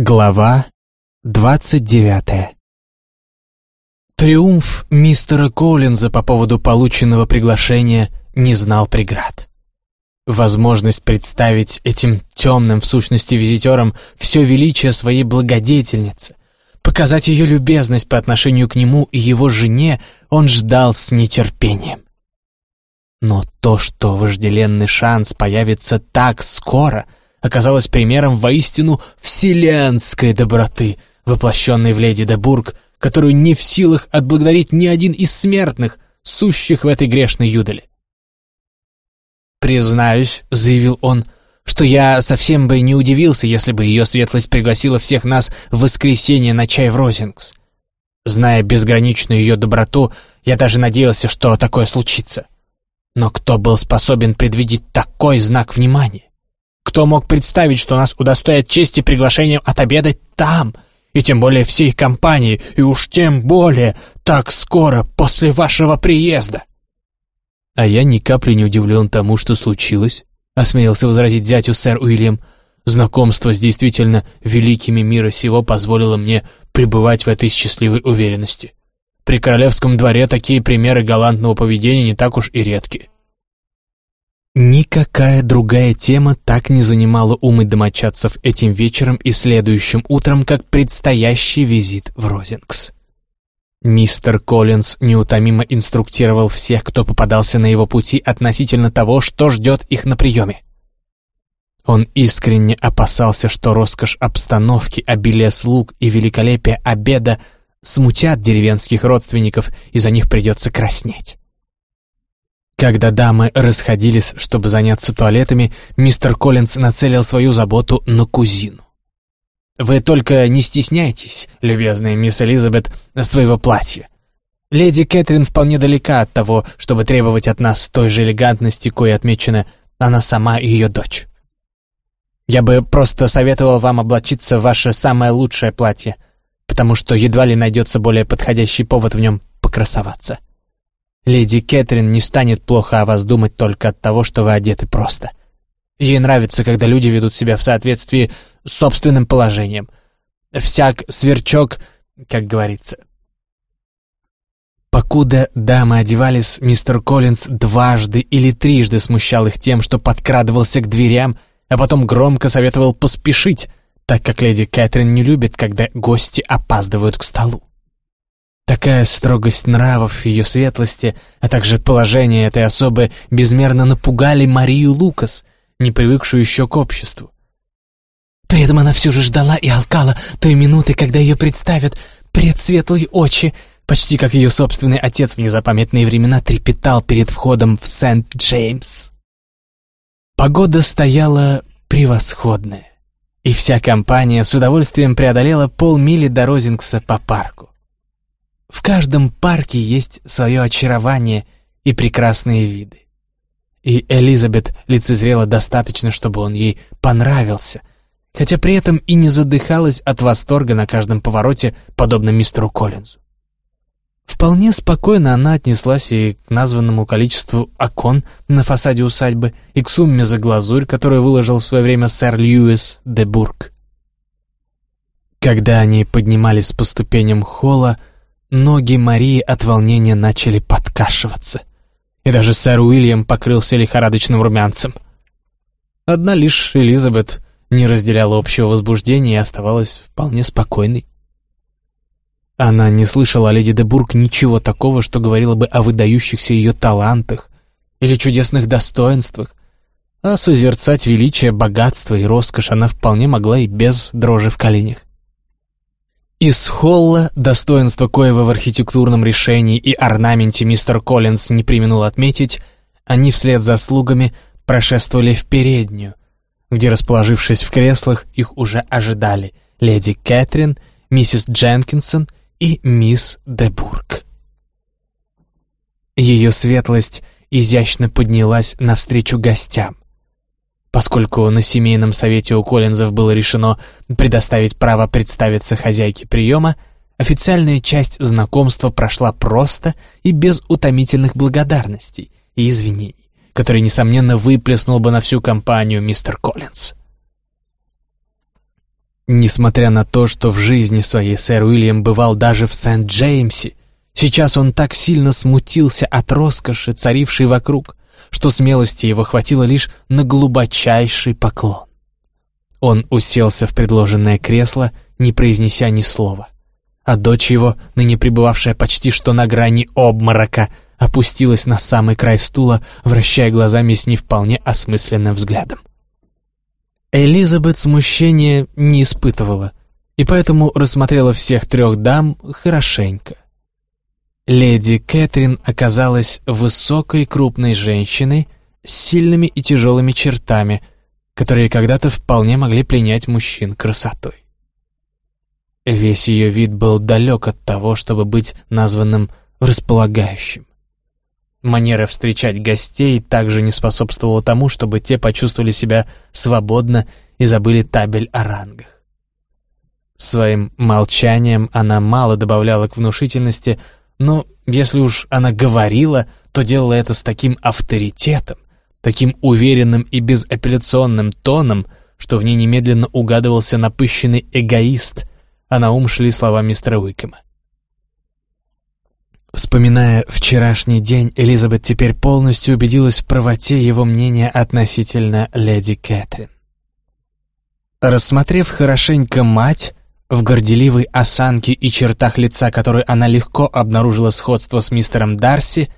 Глава двадцать девятая Триумф мистера Коллинза по поводу полученного приглашения не знал преград. Возможность представить этим темным в сущности визитерам все величие своей благодетельницы, показать ее любезность по отношению к нему и его жене он ждал с нетерпением. Но то, что вожделенный шанс появится так скоро — оказалась примером воистину вселенской доброты, воплощенной в леди де Бург, которую не в силах отблагодарить ни один из смертных, сущих в этой грешной юдоле. «Признаюсь», — заявил он, — «что я совсем бы не удивился, если бы ее светлость пригласила всех нас в воскресенье на чай в Розингс. Зная безграничную ее доброту, я даже надеялся, что такое случится. Но кто был способен предвидеть такой знак внимания? Кто мог представить, что нас удостоят чести приглашением отобедать там, и тем более всей компании, и уж тем более так скоро после вашего приезда?» «А я ни капли не удивлен тому, что случилось», — осмелился возразить зятю сэр Уильям. «Знакомство с действительно великими мира сего позволило мне пребывать в этой счастливой уверенности. При королевском дворе такие примеры галантного поведения не так уж и редки». Никакая другая тема так не занимала умы домочадцев этим вечером и следующим утром, как предстоящий визит в Розингс. Мистер Коллинз неутомимо инструктировал всех, кто попадался на его пути относительно того, что ждет их на приеме. Он искренне опасался, что роскошь обстановки, обилие слуг и великолепие обеда смутят деревенских родственников, и за них придется краснеть. Когда дамы расходились, чтобы заняться туалетами, мистер Коллинз нацелил свою заботу на кузину. «Вы только не стесняйтесь, любезная мисс Элизабет, своего платья. Леди Кэтрин вполне далека от того, чтобы требовать от нас той же элегантности, кое отмечена она сама и ее дочь. Я бы просто советовал вам облачиться в ваше самое лучшее платье, потому что едва ли найдется более подходящий повод в нем покрасоваться». Леди Кэтрин не станет плохо о вас думать только от того, что вы одеты просто. Ей нравится, когда люди ведут себя в соответствии с собственным положением. Всяк сверчок, как говорится. Покуда дамы одевались, мистер Коллинз дважды или трижды смущал их тем, что подкрадывался к дверям, а потом громко советовал поспешить, так как леди Кэтрин не любит, когда гости опаздывают к столу. Такая строгость нравов ее светлости, а также положение этой особы безмерно напугали Марию Лукас, не привыкшую еще к обществу. При этом она все же ждала и алкала той минуты, когда ее представят пред светлые очи, почти как ее собственный отец в незапамятные времена трепетал перед входом в Сент-Джеймс. Погода стояла превосходная, и вся компания с удовольствием преодолела полмили до Розингса по парку. В каждом парке есть свое очарование и прекрасные виды. И Элизабет лицезрела достаточно, чтобы он ей понравился, хотя при этом и не задыхалась от восторга на каждом повороте, подобно мистеру Коллинзу. Вполне спокойно она отнеслась и к названному количеству окон на фасаде усадьбы, и к сумме за глазурь, которую выложил в свое время сэр Льюис де Бург. Когда они поднимались по ступеням холла, Ноги Марии от волнения начали подкашиваться, и даже сэр Уильям покрылся лихорадочным румянцем. Одна лишь Элизабет не разделяла общего возбуждения и оставалась вполне спокойной. Она не слышала о леди де Бург ничего такого, что говорило бы о выдающихся ее талантах или чудесных достоинствах, а созерцать величие, богатство и роскошь она вполне могла и без дрожи в коленях. Из холла, достоинство коего в архитектурном решении и орнаменте мистер Коллинз не применул отметить, они вслед за слугами прошествовали в переднюю, где, расположившись в креслах, их уже ожидали леди Кэтрин, миссис Дженкинсон и мисс Дебург. Ее светлость изящно поднялась навстречу гостям. Поскольку на семейном совете у Коллинзов было решено предоставить право представиться хозяйке приема, официальная часть знакомства прошла просто и без утомительных благодарностей и извинений, которые, несомненно, выплеснул бы на всю компанию мистер Коллинз. Несмотря на то, что в жизни своей сэр Уильям бывал даже в Сент-Джеймсе, сейчас он так сильно смутился от роскоши, царившей вокруг, что смелости его хватило лишь на глубочайший поклон. Он уселся в предложенное кресло, не произнеся ни слова. А дочь его, ныне пребывавшая почти что на грани обморока, опустилась на самый край стула, вращая глазами с не вполне осмысленным взглядом. Элизабет смущения не испытывала, и поэтому рассмотрела всех трех дам хорошенько. Леди Кэтрин оказалась высокой крупной женщиной с сильными и тяжелыми чертами, которые когда-то вполне могли пленять мужчин красотой. Весь ее вид был далек от того, чтобы быть названным располагающим. Манера встречать гостей также не способствовала тому, чтобы те почувствовали себя свободно и забыли табель о рангах. Своим молчанием она мало добавляла к внушительности, но если уж она говорила, то делала это с таким авторитетом, таким уверенным и безапелляционным тоном, что в ней немедленно угадывался напыщенный эгоист, а на ум шли слова мистера Уикема. Вспоминая вчерашний день, Элизабет теперь полностью убедилась в правоте его мнения относительно леди Кэтрин. Рассмотрев хорошенько мать, в горделивой осанке и чертах лица, которой она легко обнаружила сходство с мистером Дарси,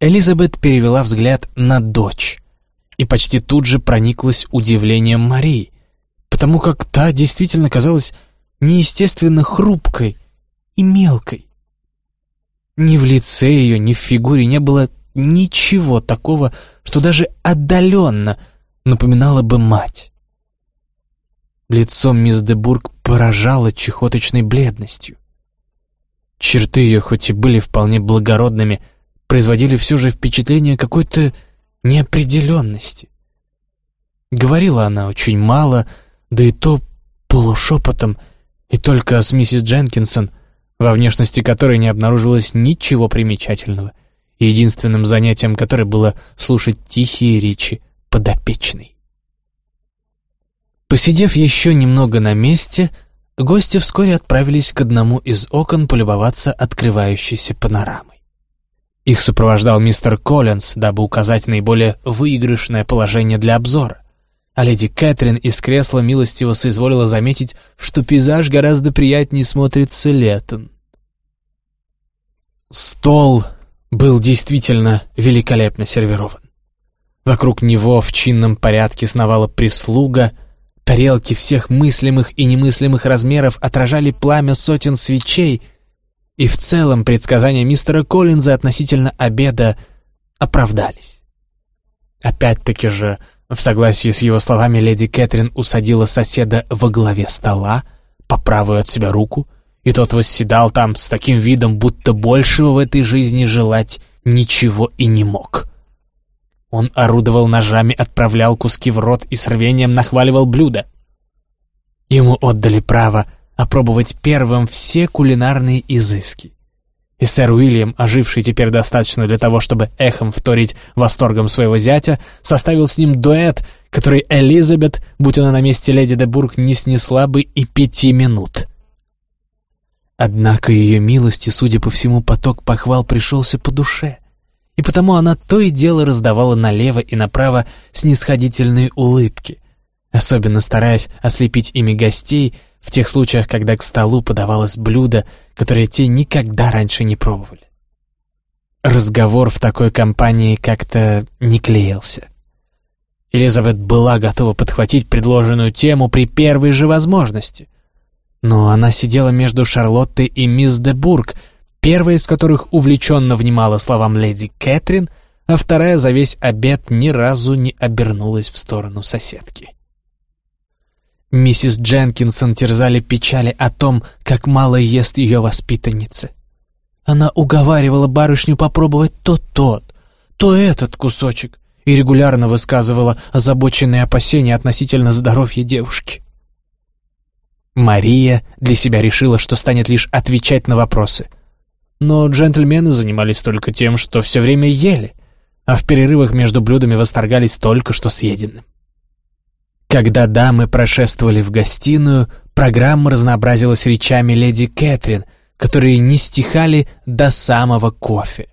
Элизабет перевела взгляд на дочь и почти тут же прониклась удивлением Марии, потому как та действительно казалась неестественно хрупкой и мелкой. Ни в лице ее, ни в фигуре не было ничего такого, что даже отдаленно напоминало бы мать. Лицо мисс Дебург поражало чехоточной бледностью. Черты ее, хоть и были вполне благородными, производили все же впечатление какой-то неопределенности. Говорила она очень мало, да и то полушепотом, и только с миссис Дженкинсон во внешности которой не обнаружилось ничего примечательного, единственным занятием которой было слушать тихие речи подопечной. Посидев еще немного на месте, гости вскоре отправились к одному из окон полюбоваться открывающейся панорамой. Их сопровождал мистер Коллинз, дабы указать наиболее выигрышное положение для обзора а леди Кэтрин из кресла милостиво соизволила заметить, что пейзаж гораздо приятнее смотрится летом. Стол был действительно великолепно сервирован. Вокруг него в чинном порядке сновала прислуга, тарелки всех мыслимых и немыслимых размеров отражали пламя сотен свечей, и в целом предсказания мистера Коллинза относительно обеда оправдались. Опять-таки же в согласии с его словами, леди Кэтрин усадила соседа во главе стола, по правую от себя руку, и тот восседал там с таким видом, будто большего в этой жизни желать ничего и не мог. Он орудовал ножами, отправлял куски в рот и с рвением нахваливал блюда. Ему отдали право опробовать первым все кулинарные изыски. И сэр Уильям, оживший теперь достаточно для того, чтобы эхом вторить восторгом своего зятя, составил с ним дуэт, который Элизабет, будь она на месте леди де Бург, не снесла бы и пяти минут. Однако ее милости, судя по всему, поток похвал пришелся по душе, и потому она то и дело раздавала налево и направо снисходительные улыбки, особенно стараясь ослепить ими гостей — в тех случаях, когда к столу подавалось блюдо, которое те никогда раньше не пробовали. Разговор в такой компании как-то не клеился. Элизабет была готова подхватить предложенную тему при первой же возможности. Но она сидела между Шарлоттой и мисс де Бург, первая из которых увлеченно внимала словам леди Кэтрин, а вторая за весь обед ни разу не обернулась в сторону соседки. Миссис Дженкинсон терзали печали о том, как мало ест ее воспитанница. Она уговаривала барышню попробовать то тот, то этот кусочек и регулярно высказывала озабоченные опасения относительно здоровья девушки. Мария для себя решила, что станет лишь отвечать на вопросы. Но джентльмены занимались только тем, что все время ели, а в перерывах между блюдами восторгались только что съеденным. Когда дамы прошествовали в гостиную, Программа разнообразилась речами леди Кэтрин, которые не стихали до самого кофе.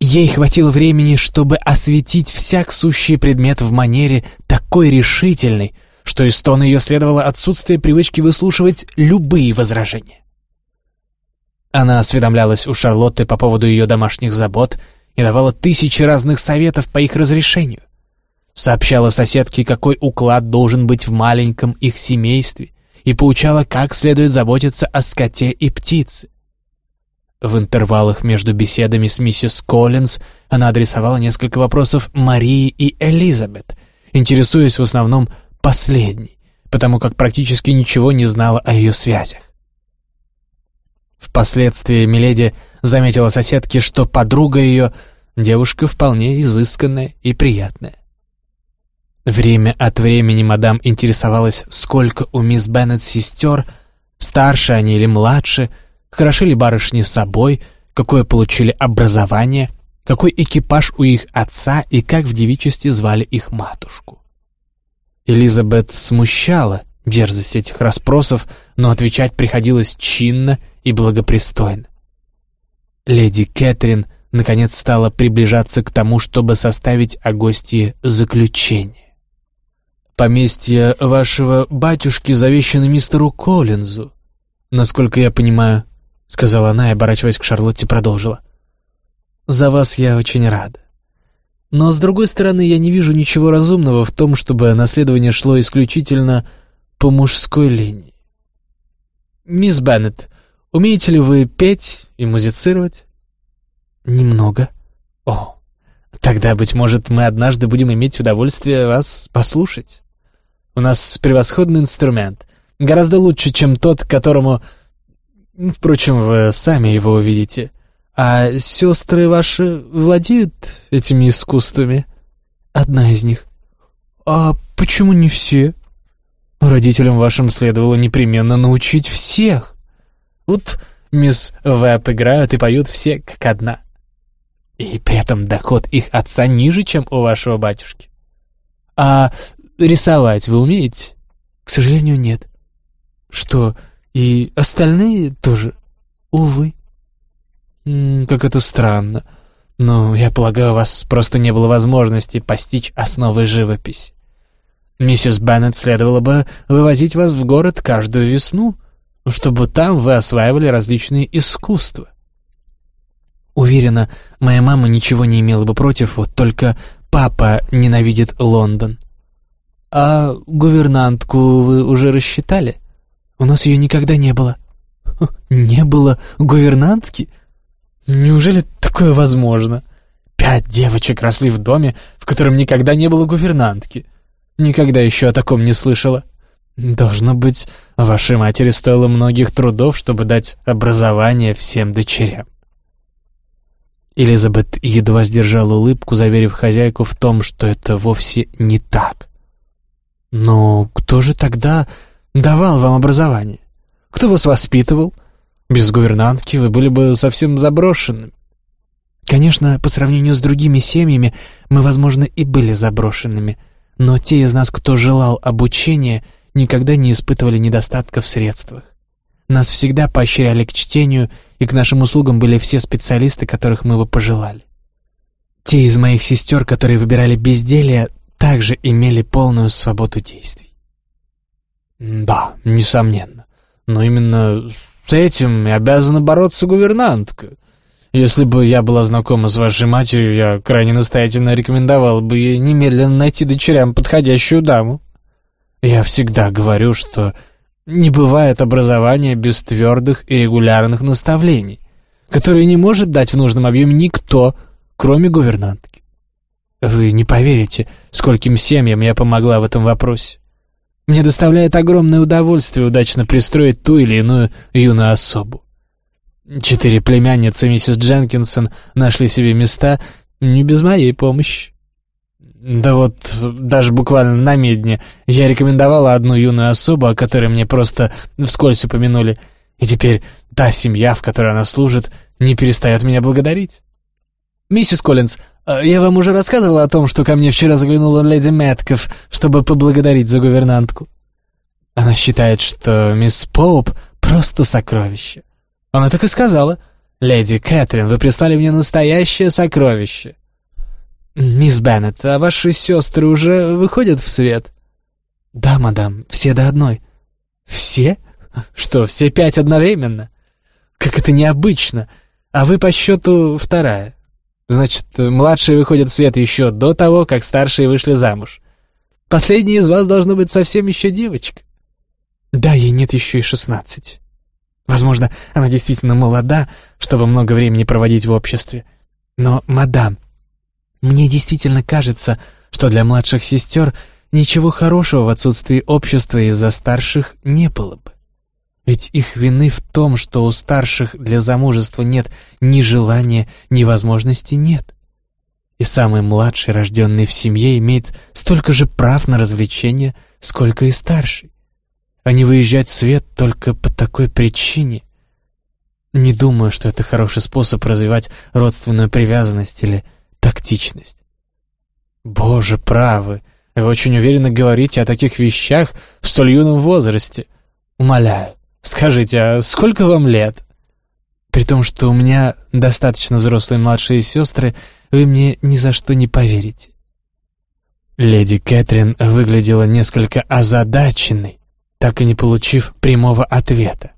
Ей хватило времени, чтобы осветить всяк сущий предмет в манере такой решительной, что из тона ее следовало отсутствие привычки выслушивать любые возражения. Она осведомлялась у Шарлотты по поводу ее домашних забот и давала тысячи разных советов по их разрешению. Сообщала соседке, какой уклад должен быть в маленьком их семействе, и поучала, как следует заботиться о скоте и птице. В интервалах между беседами с миссис Коллинз она адресовала несколько вопросов Марии и Элизабет, интересуясь в основном последней, потому как практически ничего не знала о ее связях. Впоследствии Миледи заметила соседке, что подруга ее — девушка вполне изысканная и приятная. Время от времени мадам интересовалась, сколько у мисс Беннет сестер, старше они или младше, хороши ли барышни собой, какое получили образование, какой экипаж у их отца и как в девичестве звали их матушку. Элизабет смущала дерзость этих расспросов, но отвечать приходилось чинно и благопристойно. Леди Кэтрин наконец стала приближаться к тому, чтобы составить о гостье заключение. «Поместье вашего батюшки завещано мистеру Коллинзу, насколько я понимаю», — сказала она и, оборачиваясь к Шарлотте, продолжила. «За вас я очень рада. Но, с другой стороны, я не вижу ничего разумного в том, чтобы наследование шло исключительно по мужской линии. Мисс Беннет, Умеете ли вы петь и музицировать? Немного. О, тогда, быть может, мы однажды будем иметь удовольствие вас послушать. У нас превосходный инструмент, гораздо лучше, чем тот, которому... Впрочем, вы сами его увидите. А сестры ваши владеют этими искусствами? Одна из них. А почему не все? Родителям вашим следовало непременно научить всех. Вот мисс Вэб играют и поют все как одна. И при этом доход их отца ниже, чем у вашего батюшки. А рисовать вы умеете? К сожалению, нет. Что, и остальные тоже? Увы. Как это странно. Но, я полагаю, у вас просто не было возможности постичь основы живописи. Миссис Беннет следовало бы вывозить вас в город каждую весну — чтобы там вы осваивали различные искусства. Уверена, моя мама ничего не имела бы против, вот только папа ненавидит Лондон. А гувернантку вы уже рассчитали? У нас ее никогда не было. Не было гувернантки? Неужели такое возможно? Пять девочек росли в доме, в котором никогда не было гувернантки. Никогда еще о таком не слышала. Должно быть, вашей матери стоило многих трудов, чтобы дать образование всем дочерям. Элизабет едва сдержала улыбку, заверив хозяйку в том, что это вовсе не так. «Но кто же тогда давал вам образование? Кто вас воспитывал? Без гувернантки вы были бы совсем заброшенным». Конечно, по сравнению с другими семьями мы, возможно, и были заброшенными, но те из нас, кто желал обучения — никогда не испытывали недостатка в средствах. Нас всегда поощряли к чтению, и к нашим услугам были все специалисты, которых мы бы пожелали. Те из моих сестер, которые выбирали безделье, также имели полную свободу действий. Да, несомненно. Но именно с этим и обязана бороться гувернантка. Если бы я была знакома с вашей матерью, я крайне настоятельно рекомендовал бы ей немедленно найти дочерям подходящую даму. Я всегда говорю, что не бывает образования без твердых и регулярных наставлений, которые не может дать в нужном объеме никто, кроме гувернантки. Вы не поверите, скольким семьям я помогла в этом вопросе. Мне доставляет огромное удовольствие удачно пристроить ту или иную юную особу. Четыре племянницы миссис Дженкинсон нашли себе места не без моей помощи. Да вот, даже буквально на медне. Я рекомендовала одну юную особу, о которой мне просто вскользь упомянули. И теперь та семья, в которой она служит, не перестает меня благодарить. «Миссис Коллинз, а я вам уже рассказывала о том, что ко мне вчера заглянула леди Мэтков, чтобы поблагодарить за гувернантку?» Она считает, что мисс Поуп просто сокровище. Она так и сказала. «Леди Кэтрин, вы прислали мне настоящее сокровище». «Мисс Беннет, а ваши сестры уже выходят в свет?» «Да, мадам, все до одной». «Все? Что, все пять одновременно? Как это необычно. А вы по счету вторая. Значит, младшие выходят в свет еще до того, как старшие вышли замуж. Последняя из вас должна быть совсем еще девочка». «Да, ей нет еще и шестнадцати». Возможно, она действительно молода, чтобы много времени проводить в обществе. Но, мадам, мне действительно кажется, что для младших сестер ничего хорошего в отсутствии общества из-за старших не было бы. Ведь их вины в том, что у старших для замужества нет ни желания, ни возможности нет. И самый младший, рожденный в семье, имеет столько же прав на развлечения, сколько и старший а не выезжать в свет только по такой причине. Не думаю, что это хороший способ развивать родственную привязанность или тактичность. Боже, правы, вы очень уверенно говорите о таких вещах в столь юном возрасте. Умоляю, скажите, а сколько вам лет? При том, что у меня достаточно взрослые младшие сестры, вы мне ни за что не поверите. Леди Кэтрин выглядела несколько озадаченной, так и не получив прямого ответа.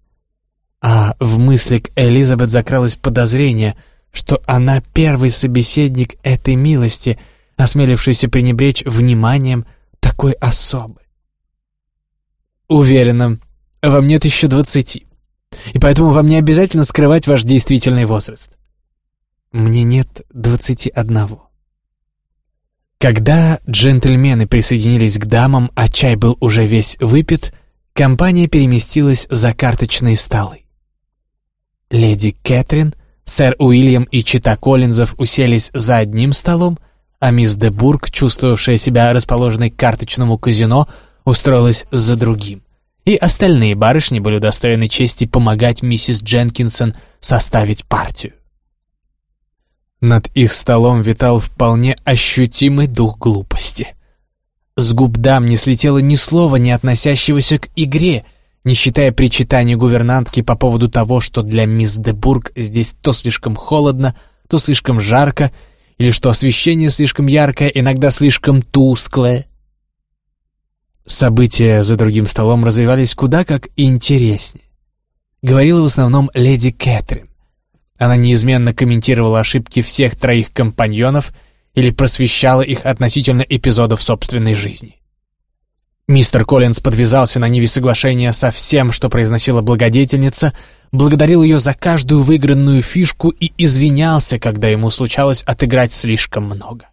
А в мысли к Элизабет закралось подозрение, что она первый собеседник этой милости, осмелившийся пренебречь вниманием такой особы. Уверена, вам нет еще двадцати, и поэтому вам не обязательно скрывать ваш действительный возраст. Мне нет двадцати одного. Когда джентльмены присоединились к дамам, а чай был уже весь выпит, компания переместилась за карточные столы. Леди Кэтрин, сэр Уильям и Чита Коллинзов уселись за одним столом, а мисс де Бург, чувствовавшая себя расположенной к карточному казино, устроилась за другим. И остальные барышни были удостоены чести помогать миссис Дженкинсон составить партию. Над их столом витал вполне ощутимый дух глупости — с губ дам не слетело ни слова, не относящегося к игре, не считая причитаний гувернантки по поводу того, что для мисс Дебург здесь то слишком холодно, то слишком жарко, или что освещение слишком яркое, иногда слишком тусклое. События за другим столом развивались куда как интереснее. Говорила в основном леди Кэтрин. Она неизменно комментировала ошибки всех троих компаньонов — или просвещала их относительно эпизодов собственной жизни. Мистер Коллинз подвязался на ниве соглашения со всем, что произносила благодетельница, благодарил ее за каждую выигранную фишку и извинялся, когда ему случалось отыграть слишком много.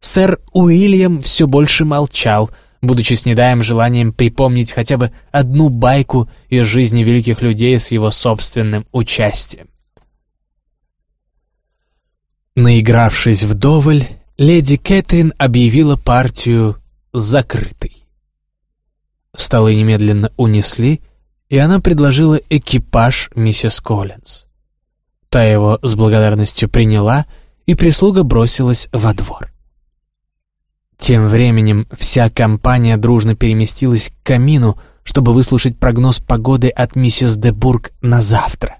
Сэр Уильям все больше молчал, будучи снедаем желанием припомнить хотя бы одну байку из жизни великих людей с его собственным участием. Наигравшись вдоволь, леди Кэтрин объявила партию закрытой. Столы немедленно унесли, и она предложила экипаж миссис Коллинз. Та его с благодарностью приняла, и прислуга бросилась во двор. Тем временем вся компания дружно переместилась к камину, чтобы выслушать прогноз погоды от миссис Дебург на завтра.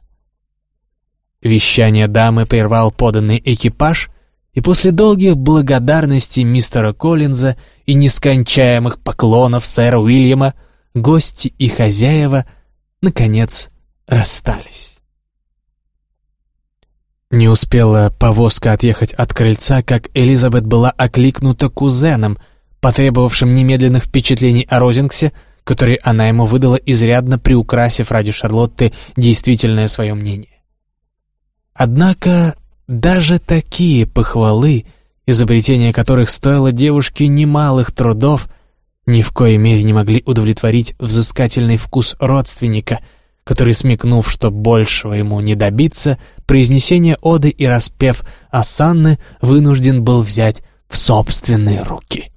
Вещание дамы прервал поданный экипаж, и после долгих благодарностей мистера Коллинза и нескончаемых поклонов сэра Уильяма гости и хозяева, наконец, расстались. Не успела повозка отъехать от крыльца, как Элизабет была окликнута кузеном, потребовавшим немедленных впечатлений о Розингсе, которые она ему выдала, изрядно приукрасив ради Шарлотты действительное свое мнение. Однако даже такие похвалы, изобретение которых стоило девушке немалых трудов, ни в коей мере не могли удовлетворить взыскательный вкус родственника, который, смекнув, что большего ему не добиться, произнесение оды и распев Асанны вынужден был взять в собственные руки.